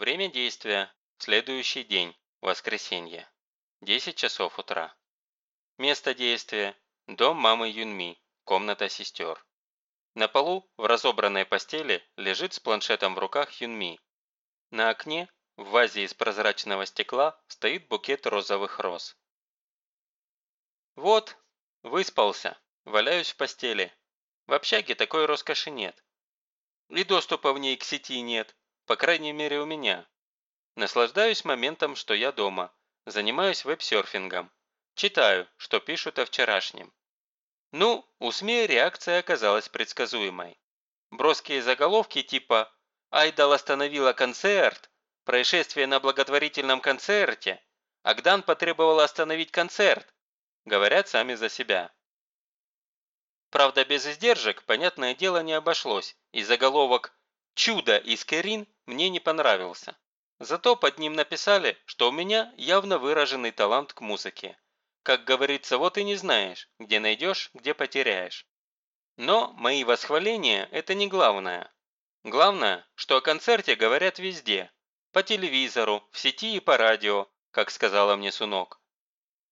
Время действия. Следующий день. Воскресенье. 10 часов утра. Место действия. Дом мамы Юнми. Комната сестер. На полу, в разобранной постели, лежит с планшетом в руках Юнми. На окне, в вазе из прозрачного стекла, стоит букет розовых роз. Вот, выспался, валяюсь в постели. В общаге такой роскоши нет. И доступа в ней к сети нет, по крайней мере у меня. Наслаждаюсь моментом, что я дома, занимаюсь веб-серфингом. Читаю, что пишут о вчерашнем. Ну, у СМИ реакция оказалась предсказуемой. Броские заголовки типа «Айдал остановила концерт», «Происшествие на благотворительном концерте», «Агдан потребовал остановить концерт» говорят сами за себя. Правда, без издержек, понятное дело, не обошлось, и заголовок «Чудо из Керин» мне не понравился. Зато под ним написали, что у меня явно выраженный талант к музыке. Как говорится, вот и не знаешь, где найдешь, где потеряешь. Но мои восхваления – это не главное. Главное, что о концерте говорят везде. По телевизору, в сети и по радио, как сказала мне Сунок.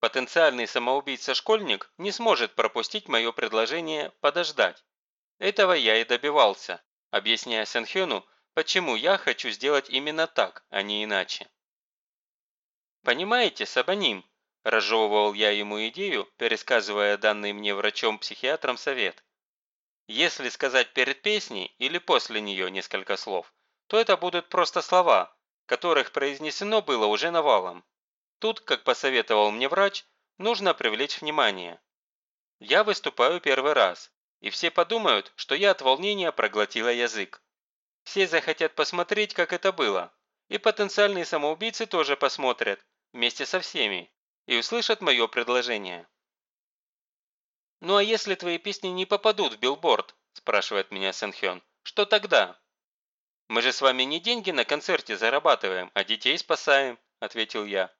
Потенциальный самоубийца-школьник не сможет пропустить мое предложение подождать. Этого я и добивался, объясняя Сэнхёну, почему я хочу сделать именно так, а не иначе. «Понимаете, Сабаним, Разжевывал я ему идею, пересказывая данный мне врачом-психиатром совет. Если сказать перед песней или после нее несколько слов, то это будут просто слова, которых произнесено было уже навалом. Тут, как посоветовал мне врач, нужно привлечь внимание. Я выступаю первый раз, и все подумают, что я от волнения проглотила язык. Все захотят посмотреть, как это было, и потенциальные самоубийцы тоже посмотрят, вместе со всеми и услышат мое предложение. «Ну а если твои песни не попадут в билборд?» – спрашивает меня Сэнхён. «Что тогда?» «Мы же с вами не деньги на концерте зарабатываем, а детей спасаем», – ответил я.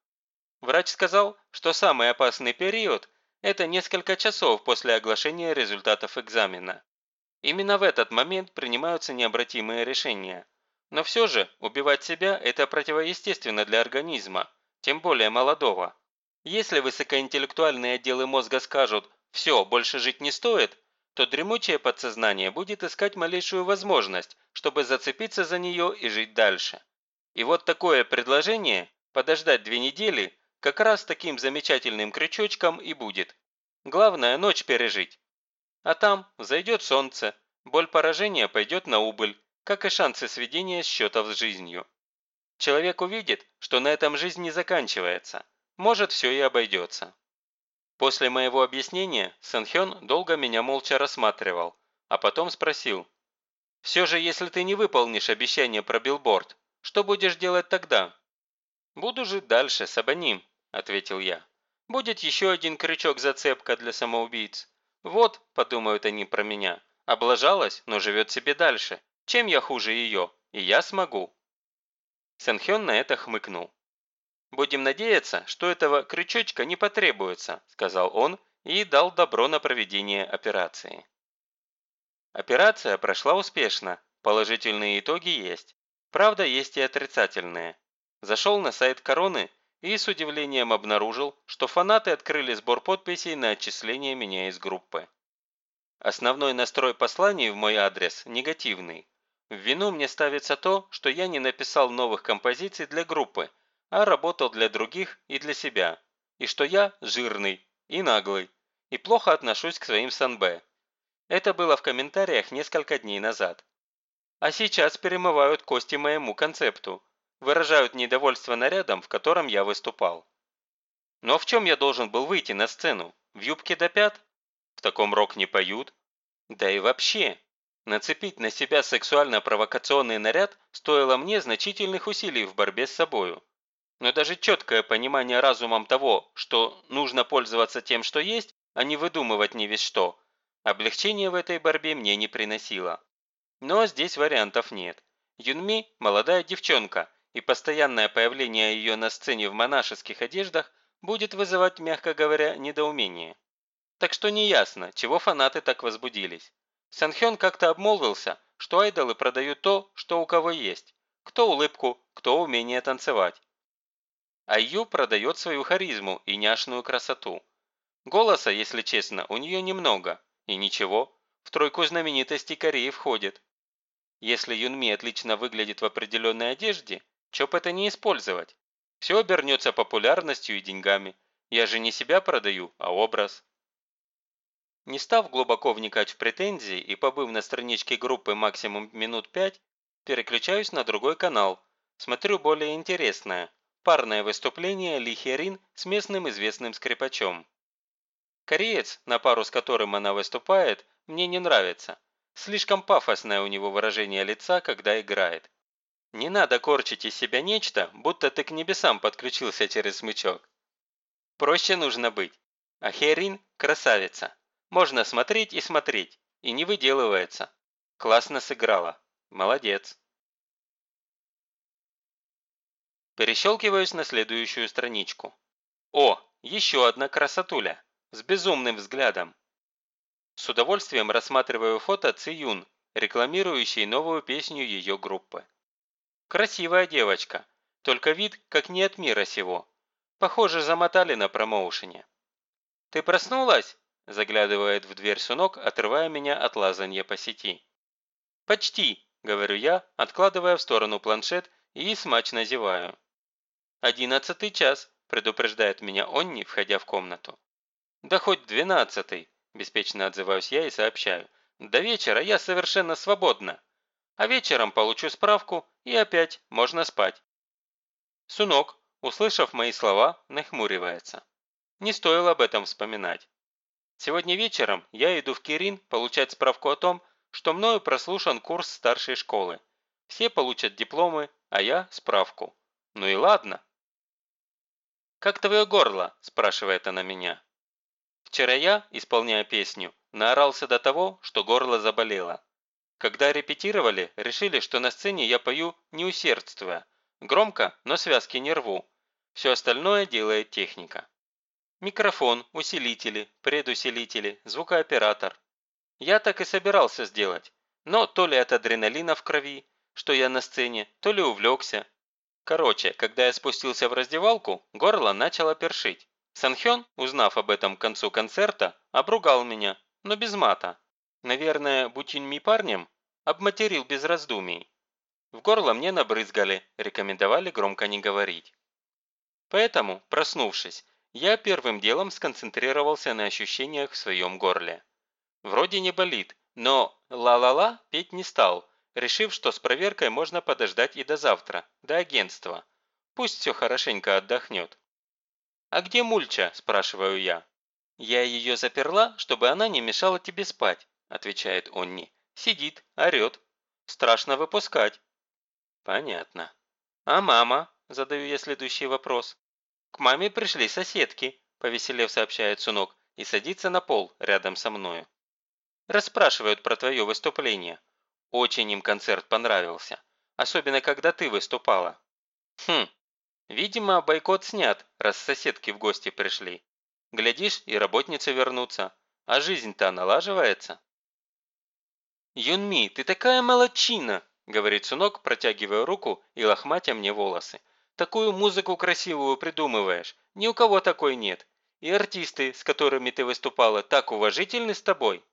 Врач сказал, что самый опасный период – это несколько часов после оглашения результатов экзамена. Именно в этот момент принимаются необратимые решения. Но все же убивать себя – это противоестественно для организма, тем более молодого. Если высокоинтеллектуальные отделы мозга скажут «все, больше жить не стоит», то дремучее подсознание будет искать малейшую возможность, чтобы зацепиться за нее и жить дальше. И вот такое предложение подождать две недели как раз таким замечательным крючочком и будет. Главное – ночь пережить. А там зайдет солнце, боль поражения пойдет на убыль, как и шансы сведения счетов с жизнью. Человек увидит, что на этом жизнь не заканчивается – может, все и обойдется. После моего объяснения Сэнхён долго меня молча рассматривал, а потом спросил. «Все же, если ты не выполнишь обещание про билборд, что будешь делать тогда?» «Буду жить дальше, Сабаним», – ответил я. «Будет еще один крючок-зацепка для самоубийц. Вот, подумают они про меня, облажалась, но живет себе дальше. Чем я хуже ее? И я смогу». Сэнхён на это хмыкнул. «Будем надеяться, что этого крючочка не потребуется», – сказал он и дал добро на проведение операции. Операция прошла успешно, положительные итоги есть. Правда, есть и отрицательные. Зашел на сайт Короны и с удивлением обнаружил, что фанаты открыли сбор подписей на отчисление меня из группы. Основной настрой посланий в мой адрес негативный. В вину мне ставится то, что я не написал новых композиций для группы, а работал для других и для себя, и что я жирный и наглый, и плохо отношусь к своим санбэ. Это было в комментариях несколько дней назад. А сейчас перемывают кости моему концепту, выражают недовольство нарядом, в котором я выступал. Но в чем я должен был выйти на сцену? В юбке до пят? В таком рок не поют. Да и вообще, нацепить на себя сексуально-провокационный наряд стоило мне значительных усилий в борьбе с собою. Но даже четкое понимание разумом того, что нужно пользоваться тем, что есть, а не выдумывать не весь что, облегчение в этой борьбе мне не приносило. Но здесь вариантов нет. Юнми – молодая девчонка, и постоянное появление ее на сцене в монашеских одеждах будет вызывать, мягко говоря, недоумение. Так что неясно, чего фанаты так возбудились. Санхён как-то обмолвился, что айдолы продают то, что у кого есть. кто улыбку, кто умение танцевать. А Ю продает свою харизму и няшную красоту. Голоса, если честно, у нее немного. И ничего, в тройку знаменитостей Кореи входит. Если Юнми отлично выглядит в определенной одежде, чё это не использовать? Все обернется популярностью и деньгами. Я же не себя продаю, а образ. Не став глубоко вникать в претензии и побыв на страничке группы максимум минут пять, переключаюсь на другой канал, смотрю более интересное – парное выступление Ли Херин с местным известным скрипачом. Кореец, на пару с которым она выступает, мне не нравится. Слишком пафосное у него выражение лица, когда играет. Не надо корчить из себя нечто, будто ты к небесам подключился через смычок. Проще нужно быть. А Херин – красавица. Можно смотреть и смотреть, и не выделывается. Классно сыграла. Молодец. Перещелкиваюсь на следующую страничку. О, еще одна красотуля. С безумным взглядом. С удовольствием рассматриваю фото Ци Юн, рекламирующей новую песню ее группы. Красивая девочка, только вид как не от мира сего. Похоже, замотали на промоушене. «Ты проснулась?» – заглядывает в дверь Сунок, отрывая меня от лазанья по сети. «Почти», – говорю я, откладывая в сторону планшет и смачно зеваю. «Одиннадцатый час», – предупреждает меня Онни, входя в комнату. «Да хоть двенадцатый», – беспечно отзываюсь я и сообщаю. «До вечера я совершенно свободна. А вечером получу справку и опять можно спать». Сунок, услышав мои слова, нахмуривается. Не стоило об этом вспоминать. Сегодня вечером я иду в Кирин получать справку о том, что мною прослушан курс старшей школы. Все получат дипломы, а я – справку. Ну и ладно. «Как твое горло?» – спрашивает она меня. Вчера я, исполняя песню, наорался до того, что горло заболело. Когда репетировали, решили, что на сцене я пою не усердствуя. Громко, но связки не рву. Все остальное делает техника. Микрофон, усилители, предусилители, звукооператор. Я так и собирался сделать, но то ли от адреналина в крови, что я на сцене, то ли увлекся. Короче, когда я спустился в раздевалку, горло начало першить. Санхён, узнав об этом к концу концерта, обругал меня, но без мата. Наверное, будь он ми парнем, обматерил без раздумий. В горло мне набрызгали, рекомендовали громко не говорить. Поэтому, проснувшись, я первым делом сконцентрировался на ощущениях в своем горле. Вроде не болит, но «ла-ла-ла» петь не стал, решив, что с проверкой можно подождать и до завтра, до агентства. Пусть все хорошенько отдохнет. «А где Мульча?» – спрашиваю я. «Я ее заперла, чтобы она не мешала тебе спать», – отвечает Онни. «Сидит, орет. Страшно выпускать». «Понятно». «А мама?» – задаю я следующий вопрос. «К маме пришли соседки», – повеселев сообщает Сунок, и садится на пол рядом со мною. «Расспрашивают про твое выступление. Очень им концерт понравился. Особенно, когда ты выступала». «Хм, Видимо, бойкот снят, раз соседки в гости пришли. Глядишь, и работницы вернутся. А жизнь-то налаживается. «Юнми, ты такая молодчина!» – говорит Сунок, протягивая руку и лохматя мне волосы. «Такую музыку красивую придумываешь. Ни у кого такой нет. И артисты, с которыми ты выступала, так уважительны с тобой».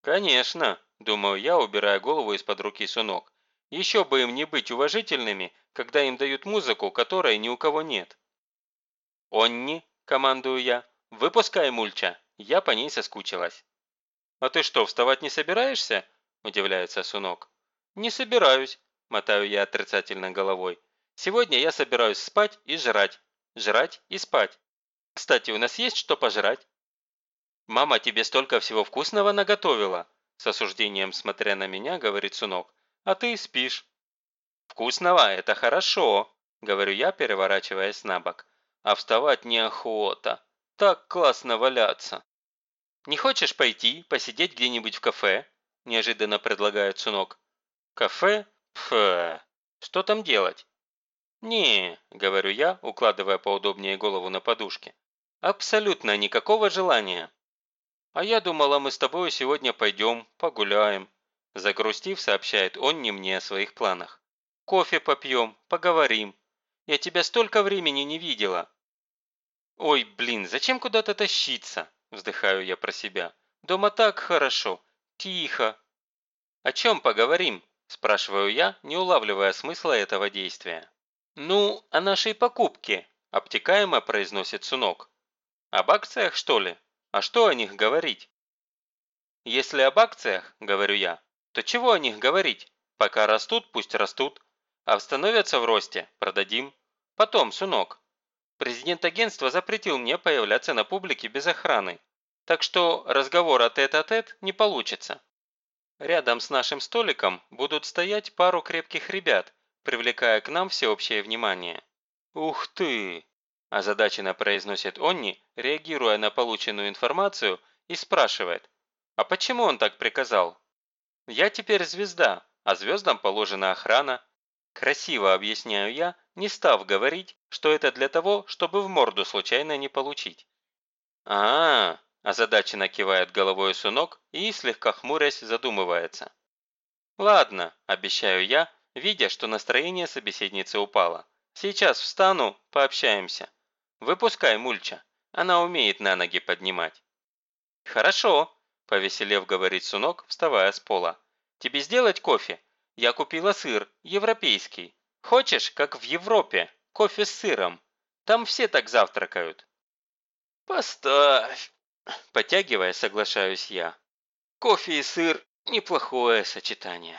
«Конечно», – думаю я, убирая голову из-под руки Сунок. «Еще бы им не быть уважительными, когда им дают музыку, которой ни у кого нет. «Онни», – командую я, – «выпускай мульча, я по ней соскучилась». «А ты что, вставать не собираешься?» – удивляется Сунок. «Не собираюсь», – мотаю я отрицательно головой. «Сегодня я собираюсь спать и жрать, жрать и спать. Кстати, у нас есть что пожрать?» «Мама тебе столько всего вкусного наготовила», – с осуждением смотря на меня, говорит Сунок. «А ты спишь». «Вкусного – это хорошо», – говорю я, переворачиваясь на бок. «А вставать неохота. Так классно валяться». «Не хочешь пойти, посидеть где-нибудь в кафе?» – неожиданно предлагает Сунок. «Кафе? Пф, что там делать?» «Не», – говорю я, укладывая поудобнее голову на подушке. «Абсолютно никакого желания». «А я думала, мы с тобой сегодня пойдем, погуляем», – загрустив, сообщает он не мне о своих планах. Кофе попьем, поговорим. Я тебя столько времени не видела». «Ой, блин, зачем куда-то тащиться?» – вздыхаю я про себя. «Дома так хорошо, тихо». «О чем поговорим?» – спрашиваю я, не улавливая смысла этого действия. «Ну, о нашей покупке», – обтекаемо произносит Сунок. «Об акциях, что ли? А что о них говорить?» «Если об акциях, – говорю я, – то чего о них говорить? Пока растут, пусть растут. А становятся в росте – продадим. Потом, Сунок. Президент агентства запретил мне появляться на публике без охраны. Так что разговора тет-а-тет -тет не получится. Рядом с нашим столиком будут стоять пару крепких ребят, привлекая к нам всеобщее внимание. «Ух ты!» – озадаченно произносит Онни, реагируя на полученную информацию и спрашивает. «А почему он так приказал?» «Я теперь звезда, а звездам положена охрана». Красиво объясняю я, не став говорить, что это для того, чтобы в морду случайно не получить. а, -а, -а озадаченно кивает головой Сунок и, слегка хмурясь, задумывается. «Ладно», – обещаю я, видя, что настроение собеседницы упало. «Сейчас встану, пообщаемся. Выпускай Мульча, она умеет на ноги поднимать». «Хорошо», – повеселев говорит Сунок, вставая с пола. «Тебе сделать кофе? Я купила сыр, европейский. Хочешь, как в Европе, кофе с сыром? Там все так завтракают». «Поставь!» Потягивая, соглашаюсь я. «Кофе и сыр – неплохое сочетание».